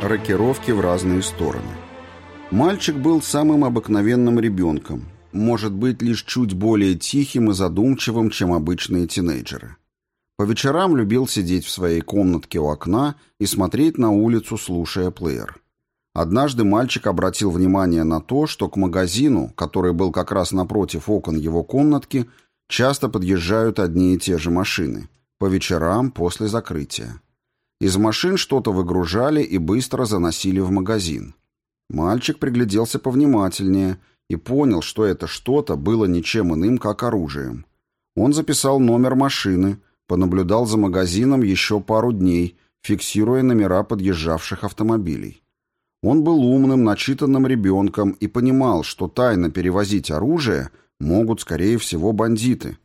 Рокировки в разные стороны. Мальчик был самым обыкновенным ребенком, может быть, лишь чуть более тихим и задумчивым, чем обычные тинейджеры. По вечерам любил сидеть в своей комнатке у окна и смотреть на улицу, слушая плеер. Однажды мальчик обратил внимание на то, что к магазину, который был как раз напротив окон его комнатки, часто подъезжают одни и те же машины, по вечерам после закрытия. Из машин что-то выгружали и быстро заносили в магазин. Мальчик пригляделся повнимательнее и понял, что это что-то было ничем иным, как оружием. Он записал номер машины, понаблюдал за магазином еще пару дней, фиксируя номера подъезжавших автомобилей. Он был умным, начитанным ребенком и понимал, что тайно перевозить оружие могут, скорее всего, бандиты.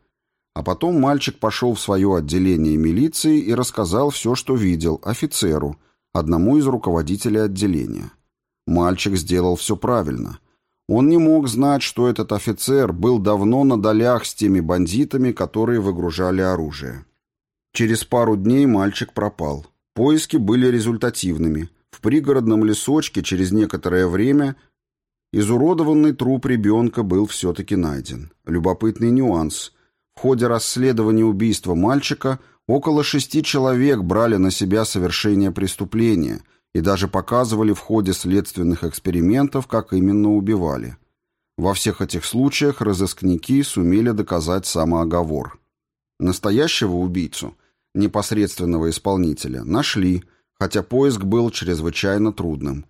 А потом мальчик пошел в свое отделение милиции и рассказал все, что видел, офицеру, одному из руководителей отделения. Мальчик сделал все правильно. Он не мог знать, что этот офицер был давно на долях с теми бандитами, которые выгружали оружие. Через пару дней мальчик пропал. Поиски были результативными. В пригородном лесочке через некоторое время изуродованный труп ребенка был все-таки найден. Любопытный нюанс. В ходе расследования убийства мальчика около шести человек брали на себя совершение преступления – и даже показывали в ходе следственных экспериментов, как именно убивали. Во всех этих случаях разыскники сумели доказать самооговор. Настоящего убийцу, непосредственного исполнителя, нашли, хотя поиск был чрезвычайно трудным.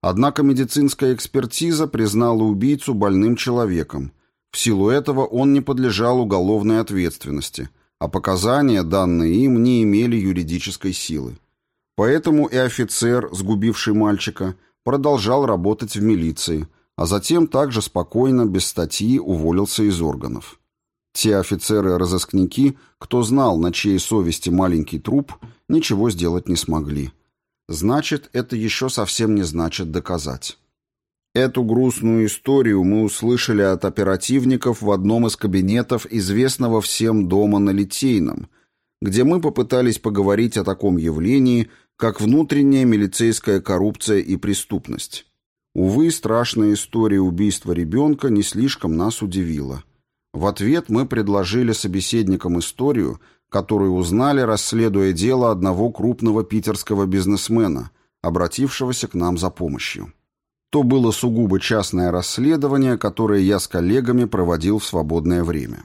Однако медицинская экспертиза признала убийцу больным человеком. В силу этого он не подлежал уголовной ответственности, а показания, данные им, не имели юридической силы. Поэтому и офицер, сгубивший мальчика, продолжал работать в милиции, а затем также спокойно, без статьи, уволился из органов. Те офицеры-розыскники, кто знал, на чьей совести маленький труп, ничего сделать не смогли. Значит, это еще совсем не значит доказать. Эту грустную историю мы услышали от оперативников в одном из кабинетов известного всем дома на Литейном, где мы попытались поговорить о таком явлении, как внутренняя милицейская коррупция и преступность. Увы, страшная история убийства ребенка не слишком нас удивила. В ответ мы предложили собеседникам историю, которую узнали, расследуя дело одного крупного питерского бизнесмена, обратившегося к нам за помощью. То было сугубо частное расследование, которое я с коллегами проводил в свободное время.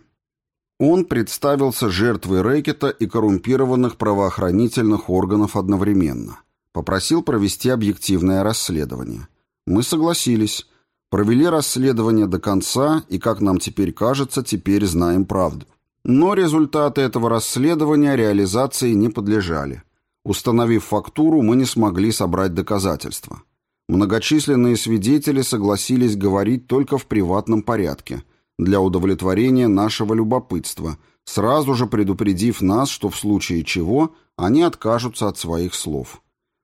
Он представился жертвой рэкета и коррумпированных правоохранительных органов одновременно. Попросил провести объективное расследование. Мы согласились. Провели расследование до конца и, как нам теперь кажется, теперь знаем правду. Но результаты этого расследования реализации не подлежали. Установив фактуру, мы не смогли собрать доказательства. Многочисленные свидетели согласились говорить только в приватном порядке – для удовлетворения нашего любопытства, сразу же предупредив нас, что в случае чего они откажутся от своих слов.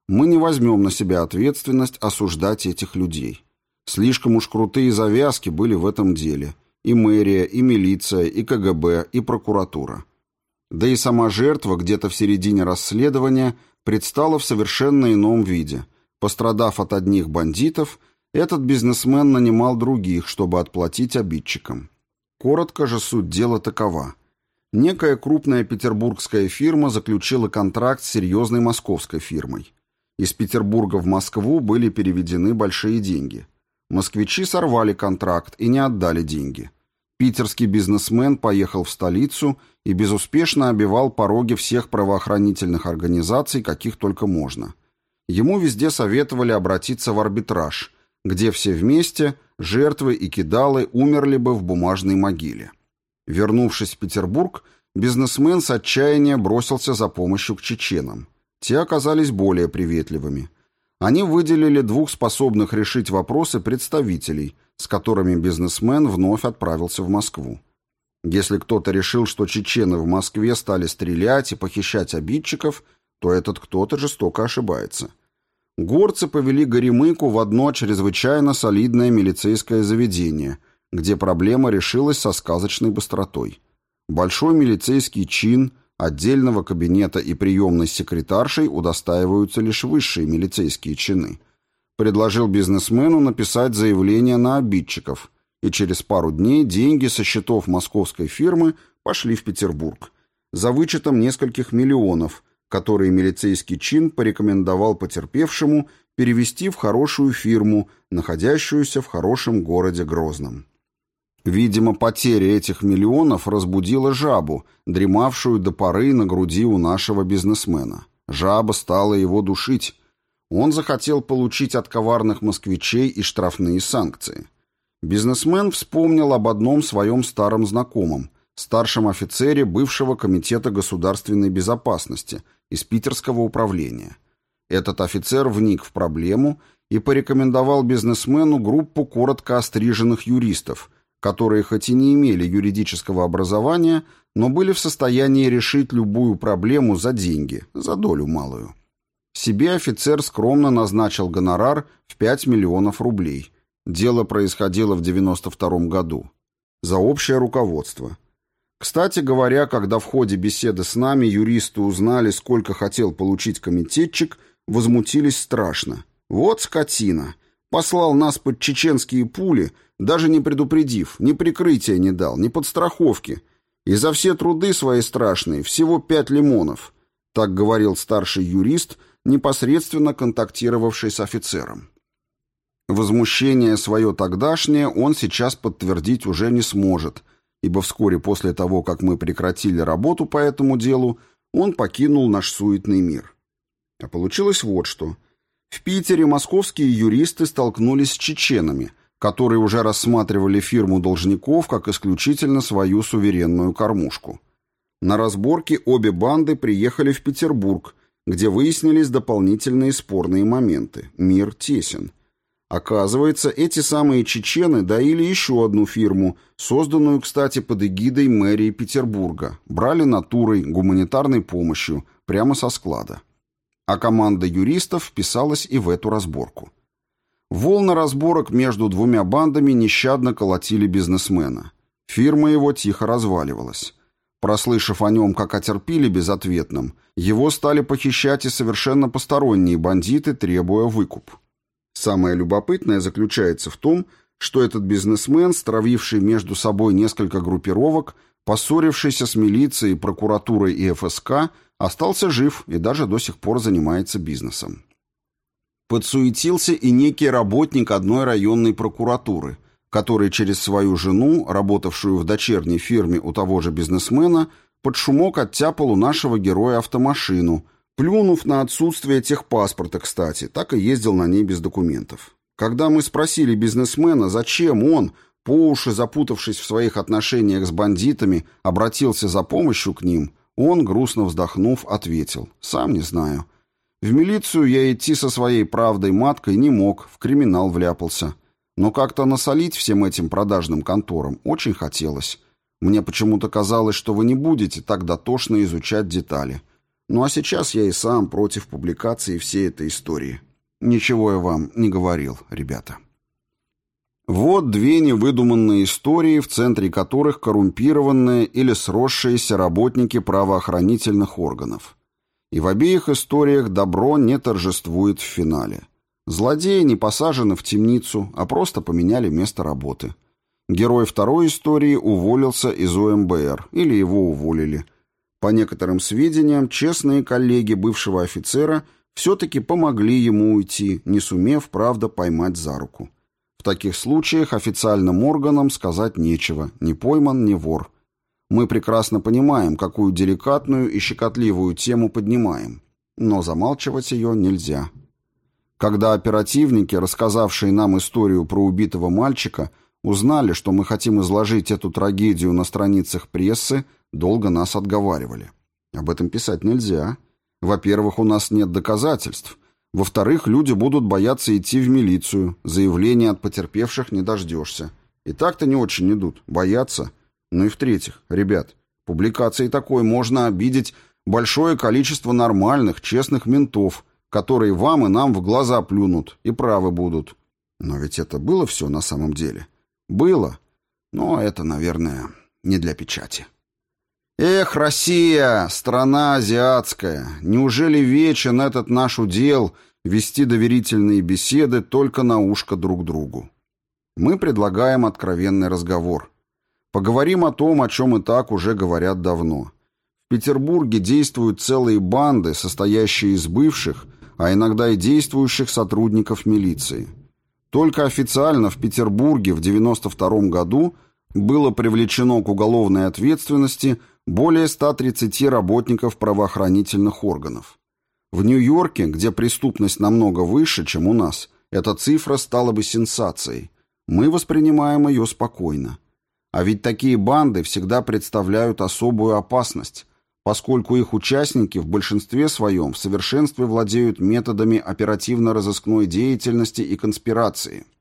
Мы не возьмем на себя ответственность осуждать этих людей. Слишком уж крутые завязки были в этом деле. И мэрия, и милиция, и КГБ, и прокуратура. Да и сама жертва где-то в середине расследования предстала в совершенно ином виде. Пострадав от одних бандитов, этот бизнесмен нанимал других, чтобы отплатить обидчикам. Коротко же суть дела такова. Некая крупная петербургская фирма заключила контракт с серьезной московской фирмой. Из Петербурга в Москву были переведены большие деньги. Москвичи сорвали контракт и не отдали деньги. Питерский бизнесмен поехал в столицу и безуспешно обивал пороги всех правоохранительных организаций, каких только можно. Ему везде советовали обратиться в арбитраж – где все вместе, жертвы и кидалы, умерли бы в бумажной могиле. Вернувшись в Петербург, бизнесмен с отчаяния бросился за помощью к чеченам. Те оказались более приветливыми. Они выделили двух способных решить вопросы представителей, с которыми бизнесмен вновь отправился в Москву. Если кто-то решил, что чечены в Москве стали стрелять и похищать обидчиков, то этот кто-то жестоко ошибается. Горцы повели Горемыку в одно чрезвычайно солидное милицейское заведение, где проблема решилась со сказочной быстротой. Большой милицейский чин, отдельного кабинета и приемной секретаршей удостаиваются лишь высшие милицейские чины. Предложил бизнесмену написать заявление на обидчиков, и через пару дней деньги со счетов московской фирмы пошли в Петербург. За вычетом нескольких миллионов, которые милицейский чин порекомендовал потерпевшему перевести в хорошую фирму, находящуюся в хорошем городе Грозном. Видимо, потеря этих миллионов разбудила жабу, дремавшую до поры на груди у нашего бизнесмена. Жаба стала его душить. Он захотел получить от коварных москвичей и штрафные санкции. Бизнесмен вспомнил об одном своем старом знакомом, старшем офицере бывшего Комитета государственной безопасности из Питерского управления. Этот офицер вник в проблему и порекомендовал бизнесмену группу коротко остриженных юристов – которые хоть и не имели юридического образования, но были в состоянии решить любую проблему за деньги, за долю малую. Себе офицер скромно назначил гонорар в 5 миллионов рублей. Дело происходило в 92 году. За общее руководство. Кстати говоря, когда в ходе беседы с нами юристы узнали, сколько хотел получить комитетчик, возмутились страшно. Вот скотина. Послал нас под чеченские пули – даже не предупредив, ни прикрытия не дал, ни подстраховки. И за все труды свои страшные всего пять лимонов. Так говорил старший юрист, непосредственно контактировавший с офицером. Возмущение свое тогдашнее он сейчас подтвердить уже не сможет, ибо вскоре после того, как мы прекратили работу по этому делу, он покинул наш суетный мир. А получилось вот что. В Питере московские юристы столкнулись с чеченами – которые уже рассматривали фирму должников как исключительно свою суверенную кормушку. На разборки обе банды приехали в Петербург, где выяснились дополнительные спорные моменты. Мир тесен. Оказывается, эти самые чечены доили еще одну фирму, созданную, кстати, под эгидой мэрии Петербурга. Брали натурой, гуманитарной помощью, прямо со склада. А команда юристов вписалась и в эту разборку. Волны разборок между двумя бандами нещадно колотили бизнесмена. Фирма его тихо разваливалась. Прослышав о нем как о терпиле безответном, его стали похищать и совершенно посторонние бандиты, требуя выкуп. Самое любопытное заключается в том, что этот бизнесмен, стравивший между собой несколько группировок, поссорившийся с милицией, прокуратурой и ФСК, остался жив и даже до сих пор занимается бизнесом. Подсуетился и некий работник одной районной прокуратуры, который через свою жену, работавшую в дочерней фирме у того же бизнесмена, под шумок оттяпал у нашего героя автомашину, плюнув на отсутствие техпаспорта, кстати, так и ездил на ней без документов. Когда мы спросили бизнесмена, зачем он, по уши запутавшись в своих отношениях с бандитами, обратился за помощью к ним, он, грустно вздохнув, ответил «Сам не знаю». В милицию я идти со своей правдой маткой не мог, в криминал вляпался. Но как-то насолить всем этим продажным конторам очень хотелось. Мне почему-то казалось, что вы не будете так дотошно изучать детали. Ну а сейчас я и сам против публикации всей этой истории. Ничего я вам не говорил, ребята. Вот две невыдуманные истории, в центре которых коррумпированные или сросшиеся работники правоохранительных органов – и в обеих историях добро не торжествует в финале. Злодеи не посажены в темницу, а просто поменяли место работы. Герой второй истории уволился из ОМБР, или его уволили. По некоторым сведениям, честные коллеги бывшего офицера все-таки помогли ему уйти, не сумев, правда, поймать за руку. В таких случаях официальным органам сказать нечего, не пойман, не вор – мы прекрасно понимаем, какую деликатную и щекотливую тему поднимаем, но замалчивать ее нельзя. Когда оперативники, рассказавшие нам историю про убитого мальчика, узнали, что мы хотим изложить эту трагедию на страницах прессы, долго нас отговаривали. Об этом писать нельзя. Во-первых, у нас нет доказательств. Во-вторых, люди будут бояться идти в милицию. Заявления от потерпевших не дождешься. И так-то не очень идут. Боятся. Ну и в-третьих, ребят, публикацией такой можно обидеть большое количество нормальных, честных ментов, которые вам и нам в глаза плюнут и правы будут. Но ведь это было все на самом деле. Было. Но это, наверное, не для печати. Эх, Россия, страна азиатская, неужели вечен этот наш удел вести доверительные беседы только на ушко друг другу? Мы предлагаем откровенный разговор. Поговорим о том, о чем и так уже говорят давно. В Петербурге действуют целые банды, состоящие из бывших, а иногда и действующих сотрудников милиции. Только официально в Петербурге в 92 году было привлечено к уголовной ответственности более 130 работников правоохранительных органов. В Нью-Йорке, где преступность намного выше, чем у нас, эта цифра стала бы сенсацией. Мы воспринимаем ее спокойно. А ведь такие банды всегда представляют особую опасность, поскольку их участники в большинстве своем в совершенстве владеют методами оперативно-розыскной деятельности и конспирации –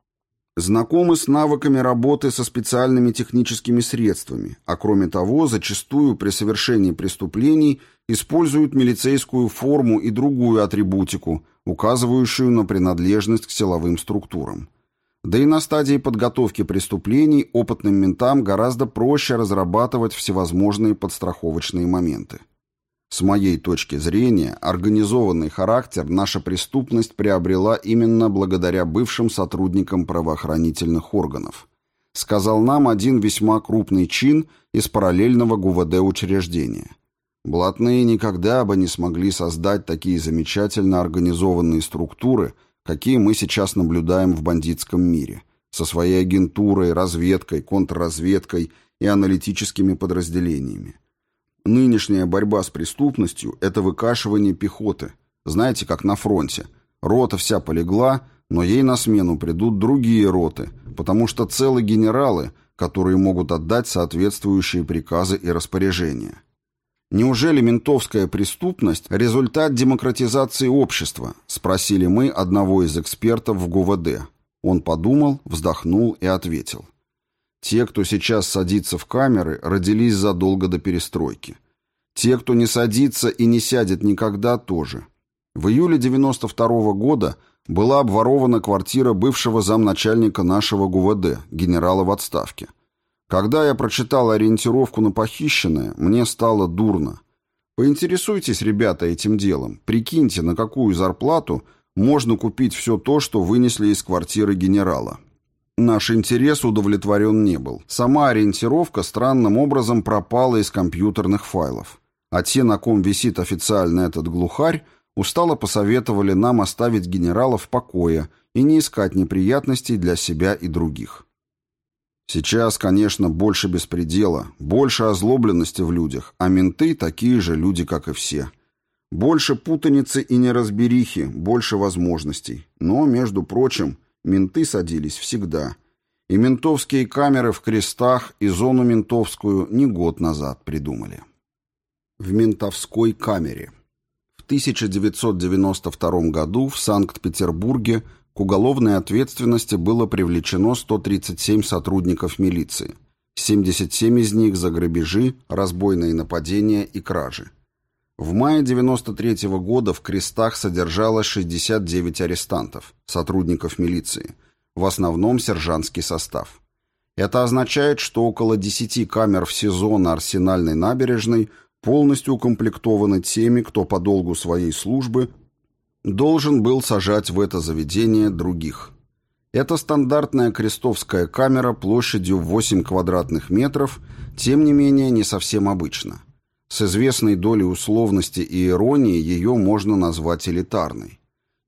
знакомы с навыками работы со специальными техническими средствами, а кроме того, зачастую при совершении преступлений используют милицейскую форму и другую атрибутику, указывающую на принадлежность к силовым структурам. Да и на стадии подготовки преступлений опытным ментам гораздо проще разрабатывать всевозможные подстраховочные моменты. С моей точки зрения, организованный характер наша преступность приобрела именно благодаря бывшим сотрудникам правоохранительных органов, сказал нам один весьма крупный чин из параллельного ГУВД учреждения. Блатные никогда бы не смогли создать такие замечательно организованные структуры, какие мы сейчас наблюдаем в бандитском мире, со своей агентурой, разведкой, контрразведкой и аналитическими подразделениями. Нынешняя борьба с преступностью – это выкашивание пехоты. Знаете, как на фронте. Рота вся полегла, но ей на смену придут другие роты, потому что целые генералы, которые могут отдать соответствующие приказы и распоряжения. «Неужели ментовская преступность – результат демократизации общества?» – спросили мы одного из экспертов в ГУВД. Он подумал, вздохнул и ответил – те, кто сейчас садится в камеры, родились задолго до перестройки. Те, кто не садится и не сядет никогда, тоже. В июле 92 -го года была обворована квартира бывшего замначальника нашего ГУВД, генерала в отставке. Когда я прочитал ориентировку на похищенное, мне стало дурно. Поинтересуйтесь, ребята, этим делом. Прикиньте, на какую зарплату можно купить все то, что вынесли из квартиры генерала. Наш интерес удовлетворен не был. Сама ориентировка странным образом пропала из компьютерных файлов. А те, на ком висит официально этот глухарь, устало посоветовали нам оставить генерала в покое и не искать неприятностей для себя и других. Сейчас, конечно, больше беспредела, больше озлобленности в людях, а менты такие же люди, как и все. Больше путаницы и неразберихи, больше возможностей. Но, между прочим, Менты садились всегда. И ментовские камеры в крестах, и зону ментовскую не год назад придумали. В ментовской камере. В 1992 году в Санкт-Петербурге к уголовной ответственности было привлечено 137 сотрудников милиции. 77 из них за грабежи, разбойные нападения и кражи. В мае 93 -го года в крестах содержалось 69 арестантов, сотрудников милиции, в основном сержантский состав. Это означает, что около 10 камер в СИЗО на Арсенальной набережной полностью укомплектованы теми, кто по долгу своей службы должен был сажать в это заведение других. Это стандартная крестовская камера площадью 8 квадратных метров, тем не менее не совсем обычно. С известной долей условности и иронии ее можно назвать элитарной.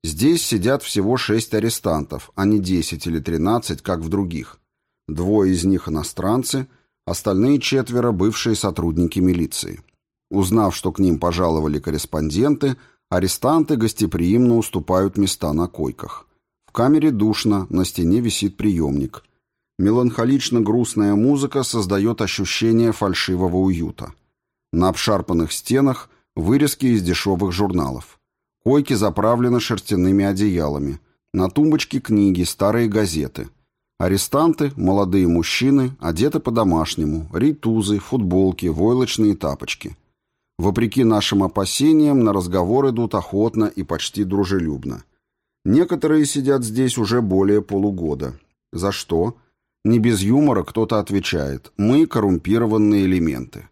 Здесь сидят всего шесть арестантов, а не десять или тринадцать, как в других. Двое из них иностранцы, остальные четверо – бывшие сотрудники милиции. Узнав, что к ним пожаловали корреспонденты, арестанты гостеприимно уступают места на койках. В камере душно, на стене висит приемник. Меланхолично-грустная музыка создает ощущение фальшивого уюта. На обшарпанных стенах вырезки из дешевых журналов. Койки заправлены шерстяными одеялами. На тумбочке книги, старые газеты. Арестанты, молодые мужчины, одеты по-домашнему, ритузы, футболки, войлочные тапочки. Вопреки нашим опасениям, на разговор идут охотно и почти дружелюбно. Некоторые сидят здесь уже более полугода. За что? Не без юмора кто-то отвечает «Мы коррумпированные элементы».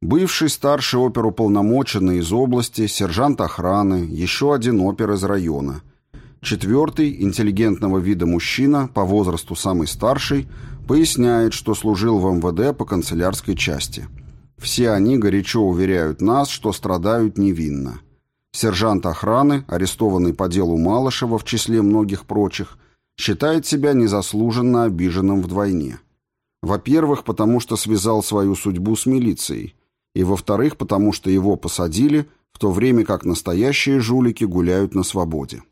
Бывший старший оперуполномоченный из области, сержант охраны, еще один опер из района. Четвертый, интеллигентного вида мужчина, по возрасту самый старший, поясняет, что служил в МВД по канцелярской части. Все они горячо уверяют нас, что страдают невинно. Сержант охраны, арестованный по делу Малышева в числе многих прочих, считает себя незаслуженно обиженным вдвойне. Во-первых, потому что связал свою судьбу с милицией – и, во-вторых, потому что его посадили, в то время как настоящие жулики гуляют на свободе.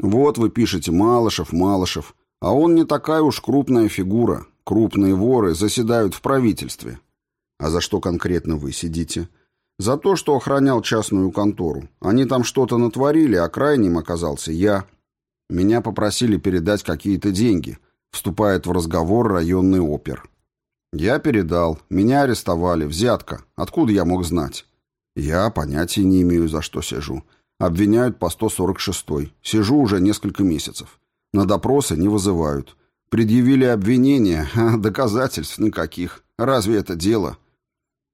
Вот вы пишете «Малышев, Малышев», а он не такая уж крупная фигура. Крупные воры заседают в правительстве. А за что конкретно вы сидите? За то, что охранял частную контору. Они там что-то натворили, а крайним оказался я. Меня попросили передать какие-то деньги. Вступает в разговор районный опер. Я передал. Меня арестовали. Взятка. Откуда я мог знать? Я понятия не имею, за что сижу. Обвиняют по 146-й. Сижу уже несколько месяцев. На допросы не вызывают. Предъявили обвинения, а доказательств никаких. Разве это дело?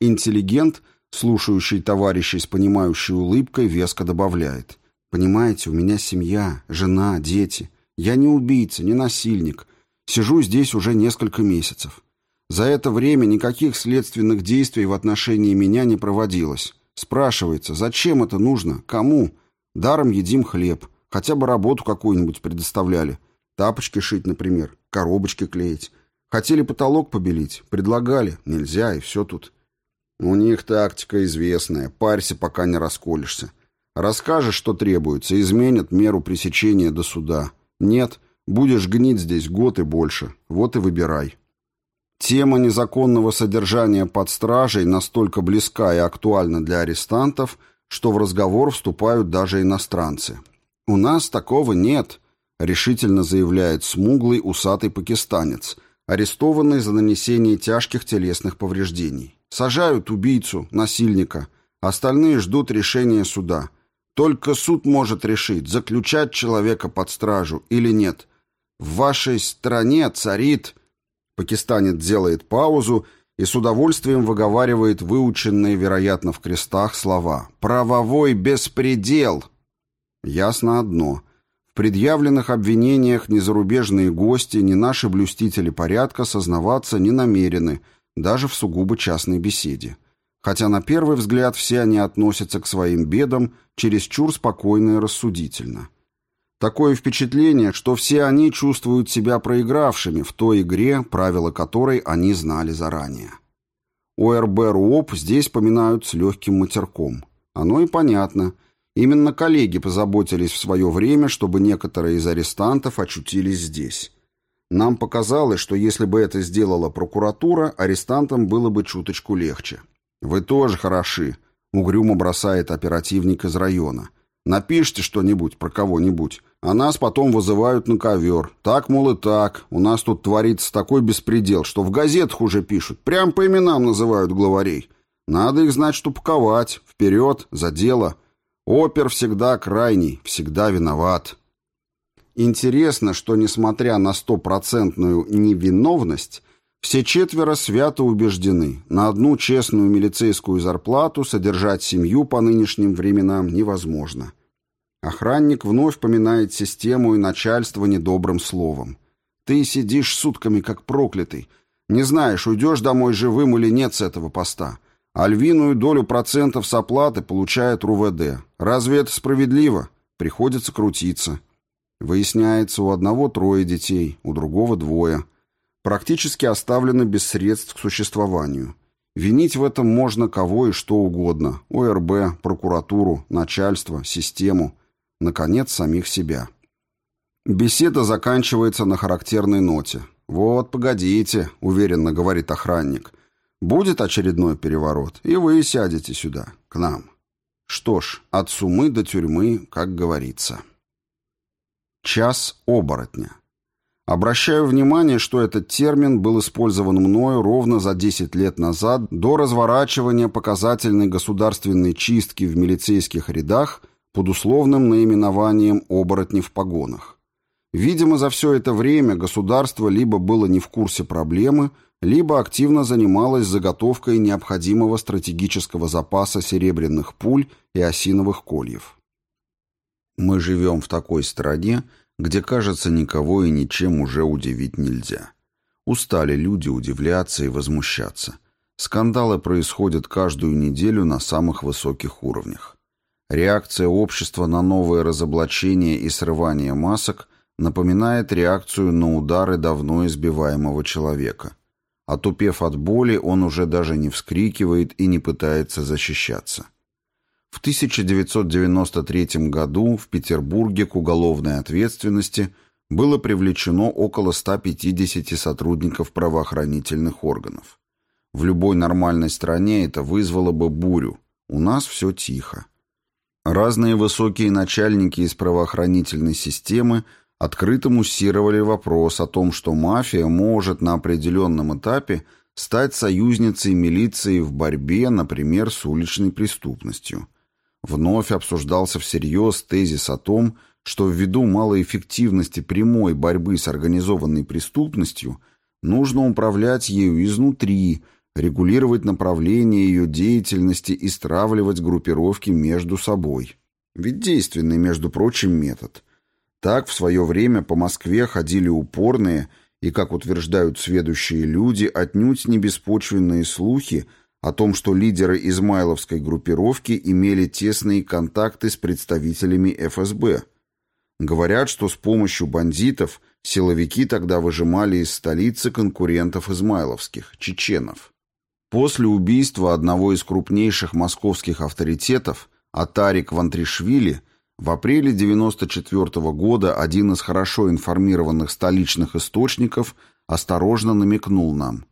Интеллигент, слушающий товарищей с понимающей улыбкой, веско добавляет. «Понимаете, у меня семья, жена, дети. Я не убийца, не насильник. Сижу здесь уже несколько месяцев. За это время никаких следственных действий в отношении меня не проводилось. Спрашивается, зачем это нужно? Кому? Даром едим хлеб. Хотя бы работу какую-нибудь предоставляли. Тапочки шить, например. Коробочки клеить. Хотели потолок побелить. Предлагали. Нельзя, и все тут. У них тактика известная. Парься, пока не расколешься. Расскажешь, что требуется, изменят меру пресечения до суда. Нет, будешь гнить здесь год и больше. Вот и выбирай. Тема незаконного содержания под стражей настолько близка и актуальна для арестантов, что в разговор вступают даже иностранцы. «У нас такого нет», — решительно заявляет смуглый усатый пакистанец, арестованный за нанесение тяжких телесных повреждений. «Сажают убийцу, насильника. Остальные ждут решения суда. Только суд может решить, заключать человека под стражу или нет. В вашей стране царит...» Пакистанец делает паузу и с удовольствием выговаривает выученные, вероятно, в крестах слова «правовой беспредел». Ясно одно. Предъявленных обвинениях ни зарубежные гости, ни наши блюстители порядка сознаваться не намерены, даже в сугубо частной беседе. Хотя на первый взгляд все они относятся к своим бедам чересчур спокойно и рассудительно. Такое впечатление, что все они чувствуют себя проигравшими в той игре, правила которой они знали заранее. ОРБ РУОП здесь поминают с легким матерком. Оно и понятно. Именно коллеги позаботились в свое время, чтобы некоторые из арестантов очутились здесь. Нам показалось, что если бы это сделала прокуратура, арестантам было бы чуточку легче. «Вы тоже хороши», — угрюмо бросает оперативник из района. «Напишите что-нибудь про кого-нибудь. А нас потом вызывают на ковер. Так, мол, и так. У нас тут творится такой беспредел, что в газетах уже пишут. Прям по именам называют главарей. Надо их, значит, упаковать. Вперед, за дело. Опер всегда крайний, всегда виноват. Интересно, что, несмотря на стопроцентную невиновность, все четверо свято убеждены, на одну честную милицейскую зарплату содержать семью по нынешним временам невозможно. Охранник вновь поминает систему и начальство недобрым словом. Ты сидишь сутками, как проклятый. Не знаешь, уйдешь домой живым или нет с этого поста. А львиную долю процентов с оплаты получает РУВД. Разве это справедливо? Приходится крутиться. Выясняется, у одного трое детей, у другого двое. Практически оставлены без средств к существованию. Винить в этом можно кого и что угодно. ОРБ, прокуратуру, начальство, систему наконец, самих себя. Беседа заканчивается на характерной ноте. «Вот, погодите», — уверенно говорит охранник. «Будет очередной переворот, и вы сядете сюда, к нам». Что ж, от сумы до тюрьмы, как говорится. Час оборотня. Обращаю внимание, что этот термин был использован мною ровно за 10 лет назад до разворачивания показательной государственной чистки в милицейских рядах под условным наименованием «оборотни в погонах». Видимо, за все это время государство либо было не в курсе проблемы, либо активно занималась заготовкой необходимого стратегического запаса серебряных пуль и осиновых кольев. Мы живем в такой стране, где, кажется, никого и ничем уже удивить нельзя. Устали люди удивляться и возмущаться. Скандалы происходят каждую неделю на самых высоких уровнях. Реакция общества на новые разоблачения и срывание масок напоминает реакцию на удары давно избиваемого человека. Отупев от боли, он уже даже не вскрикивает и не пытается защищаться. В 1993 году в Петербурге к уголовной ответственности было привлечено около 150 сотрудников правоохранительных органов. В любой нормальной стране это вызвало бы бурю. У нас все тихо. Разные высокие начальники из правоохранительной системы открыто муссировали вопрос о том, что мафия может на определенном этапе стать союзницей милиции в борьбе, например, с уличной преступностью. Вновь обсуждался всерьез тезис о том, что ввиду малоэффективности прямой борьбы с организованной преступностью нужно управлять ею изнутри – регулировать направление ее деятельности и стравливать группировки между собой. Ведь действенный, между прочим, метод. Так в свое время по Москве ходили упорные и, как утверждают сведущие люди, отнюдь не беспочвенные слухи о том, что лидеры измайловской группировки имели тесные контакты с представителями ФСБ. Говорят, что с помощью бандитов силовики тогда выжимали из столицы конкурентов измайловских, чеченов. После убийства одного из крупнейших московских авторитетов, Атарик Вантришвили, в апреле 1994 года один из хорошо информированных столичных источников осторожно намекнул нам.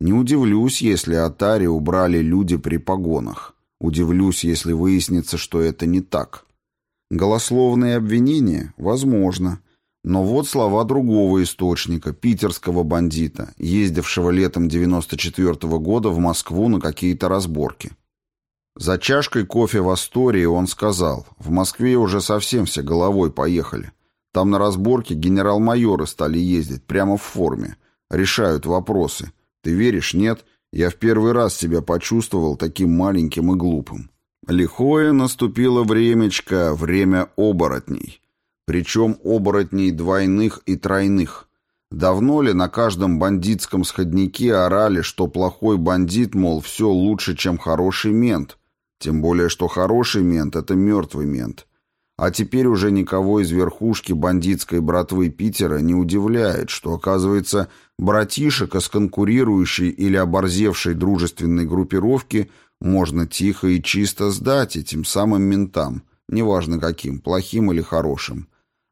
Не удивлюсь, если Атари убрали люди при погонах. Удивлюсь, если выяснится, что это не так. Голословные обвинения? Возможно. Но вот слова другого источника, питерского бандита, ездившего летом 94 -го года в Москву на какие-то разборки. За чашкой кофе в Астории он сказал, в Москве уже совсем все головой поехали. Там на разборке генерал-майоры стали ездить прямо в форме. Решают вопросы. Ты веришь, нет? Я в первый раз себя почувствовал таким маленьким и глупым. Лихое наступило времечко, время оборотней. Причем оборотней двойных и тройных. Давно ли на каждом бандитском сходнике орали, что плохой бандит, мол, все лучше, чем хороший мент? Тем более, что хороший мент — это мертвый мент. А теперь уже никого из верхушки бандитской братвы Питера не удивляет, что, оказывается, братишек из конкурирующей или оборзевшей дружественной группировки можно тихо и чисто сдать этим самым ментам, неважно каким, плохим или хорошим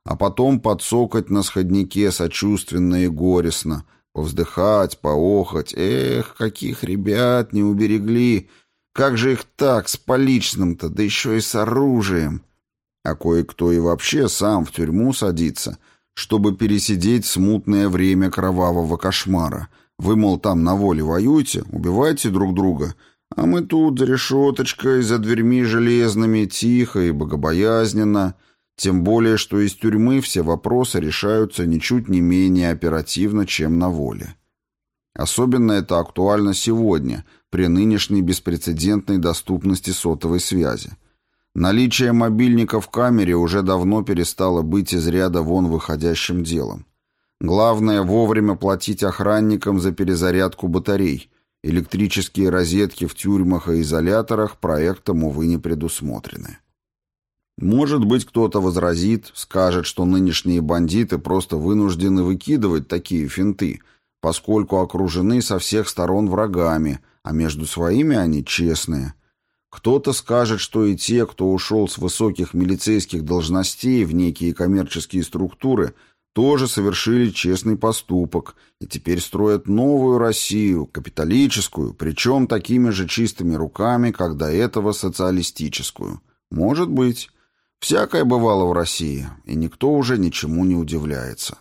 а потом подсокать на сходнике сочувственно и горестно, повздыхать, поохать. Эх, каких ребят не уберегли! Как же их так, с поличным-то, да еще и с оружием! А кое-кто и вообще сам в тюрьму садится, чтобы пересидеть смутное время кровавого кошмара. Вы, мол, там на воле воюете, убивайте друг друга, а мы тут за решеточкой, за дверьми железными, тихо и богобоязненно — тем более, что из тюрьмы все вопросы решаются ничуть не менее оперативно, чем на воле. Особенно это актуально сегодня, при нынешней беспрецедентной доступности сотовой связи. Наличие мобильника в камере уже давно перестало быть из ряда вон выходящим делом. Главное вовремя платить охранникам за перезарядку батарей. Электрические розетки в тюрьмах и изоляторах проектом, увы, не предусмотрены. Может быть, кто-то возразит, скажет, что нынешние бандиты просто вынуждены выкидывать такие финты, поскольку окружены со всех сторон врагами, а между своими они честные. Кто-то скажет, что и те, кто ушел с высоких милицейских должностей в некие коммерческие структуры, тоже совершили честный поступок и теперь строят новую Россию, капиталическую, причем такими же чистыми руками, как до этого социалистическую. Может быть. Всякое бывало в России, и никто уже ничему не удивляется.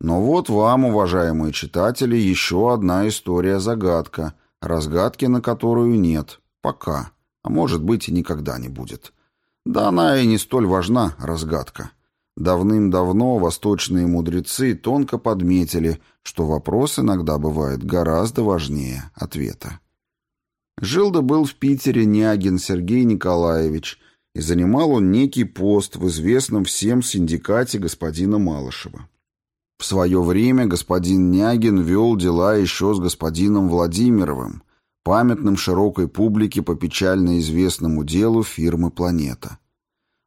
Но вот вам, уважаемые читатели, еще одна история-загадка, разгадки на которую нет. Пока. А может быть и никогда не будет. Да она и не столь важна, разгадка. Давным-давно восточные мудрецы тонко подметили, что вопрос иногда бывает гораздо важнее ответа. Жил да был в Питере Нягин Сергей Николаевич, и занимал он некий пост в известном всем синдикате господина Малышева. В свое время господин Нягин вел дела еще с господином Владимировым, памятным широкой публике по печально известному делу фирмы «Планета».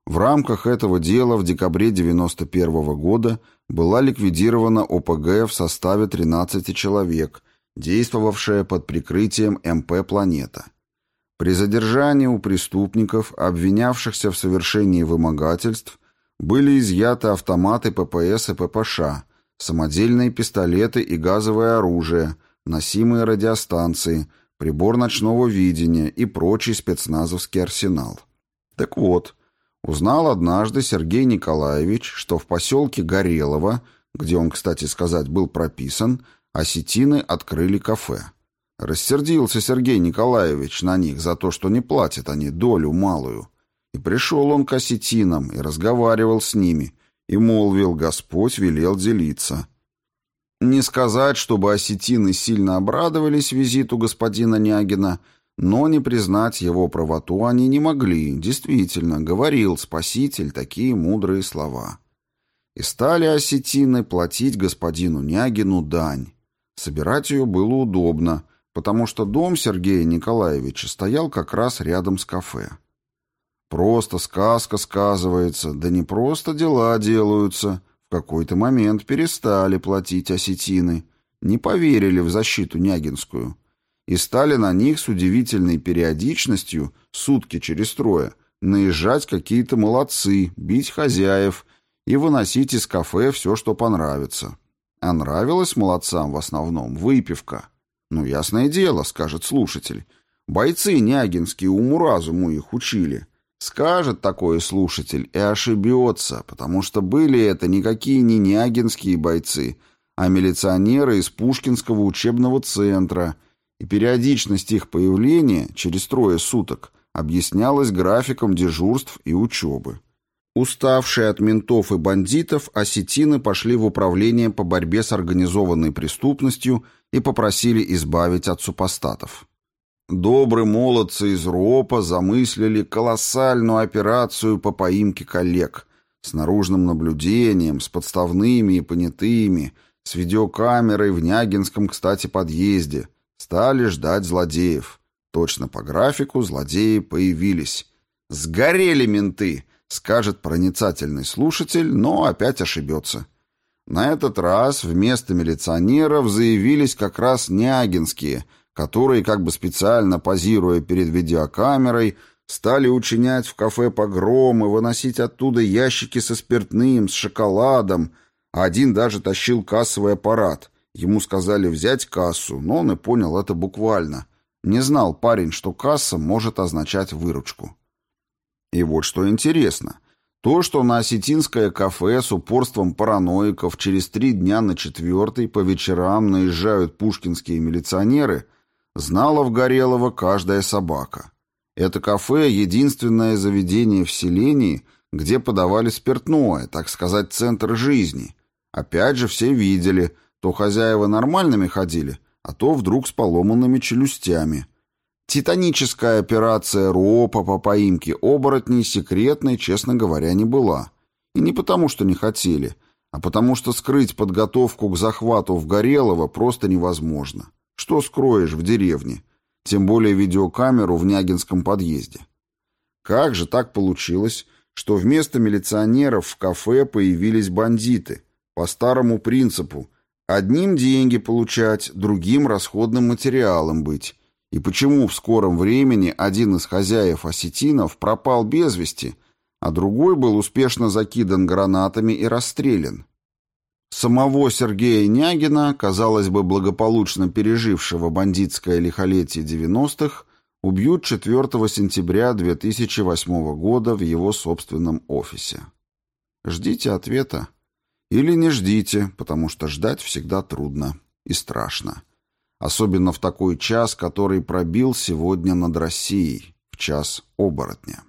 В рамках этого дела в декабре 1991 года была ликвидирована ОПГ в составе 13 человек, действовавшая под прикрытием МП «Планета». При задержании у преступников, обвинявшихся в совершении вымогательств, были изъяты автоматы ППС и ППШ, самодельные пистолеты и газовое оружие, носимые радиостанции, прибор ночного видения и прочий спецназовский арсенал. Так вот, Узнал однажды Сергей Николаевич, что в поселке Горелово, где он, кстати сказать, был прописан, осетины открыли кафе. Рассердился Сергей Николаевич на них за то, что не платят они долю малую. И пришел он к осетинам и разговаривал с ними, и молвил, Господь велел делиться. Не сказать, чтобы осетины сильно обрадовались визиту господина Нягина – но не признать его правоту они не могли. Действительно, говорил Спаситель такие мудрые слова. И стали осетины платить господину Нягину дань. Собирать ее было удобно, потому что дом Сергея Николаевича стоял как раз рядом с кафе. Просто сказка сказывается, да не просто дела делаются. В какой-то момент перестали платить осетины, не поверили в защиту Нягинскую и стали на них с удивительной периодичностью, сутки через трое, наезжать какие-то молодцы, бить хозяев и выносить из кафе все, что понравится. А нравилось молодцам в основном выпивка. Ну, ясное дело, скажет слушатель. Бойцы нягинские уму-разуму их учили. Скажет такой слушатель и ошибется, потому что были это никакие не нягинские бойцы, а милиционеры из Пушкинского учебного центра – и периодичность их появления через трое суток объяснялась графиком дежурств и учебы. Уставшие от ментов и бандитов, осетины пошли в управление по борьбе с организованной преступностью и попросили избавить от супостатов. Добрые молодцы из РОПа замыслили колоссальную операцию по поимке коллег с наружным наблюдением, с подставными и понятыми, с видеокамерой в Нягинском, кстати, подъезде – Стали ждать злодеев. Точно по графику злодеи появились. «Сгорели менты!» — скажет проницательный слушатель, но опять ошибется. На этот раз вместо милиционеров заявились как раз нягинские, которые, как бы специально позируя перед видеокамерой, стали учинять в кафе погромы, выносить оттуда ящики со спиртным, с шоколадом, один даже тащил кассовый аппарат — Ему сказали взять кассу, но он и понял это буквально. Не знал парень, что касса может означать выручку. И вот что интересно. То, что на осетинское кафе с упорством параноиков через три дня на четвертый по вечерам наезжают пушкинские милиционеры, знала в Горелово каждая собака. Это кафе — единственное заведение в селении, где подавали спиртное, так сказать, центр жизни. Опять же, все видели — то хозяева нормальными ходили, а то вдруг с поломанными челюстями. Титаническая операция РУОПа по поимке оборотней секретной, честно говоря, не была. И не потому, что не хотели, а потому что скрыть подготовку к захвату в Горелово просто невозможно. Что скроешь в деревне? Тем более видеокамеру в Нягинском подъезде. Как же так получилось, что вместо милиционеров в кафе появились бандиты? По старому принципу Одним деньги получать, другим расходным материалом быть. И почему в скором времени один из хозяев осетинов пропал без вести, а другой был успешно закидан гранатами и расстрелян? Самого Сергея Нягина, казалось бы, благополучно пережившего бандитское лихолетие 90-х, убьют 4 сентября 2008 года в его собственном офисе. Ждите ответа. Или не ждите, потому что ждать всегда трудно и страшно. Особенно в такой час, который пробил сегодня над Россией, в час оборотня.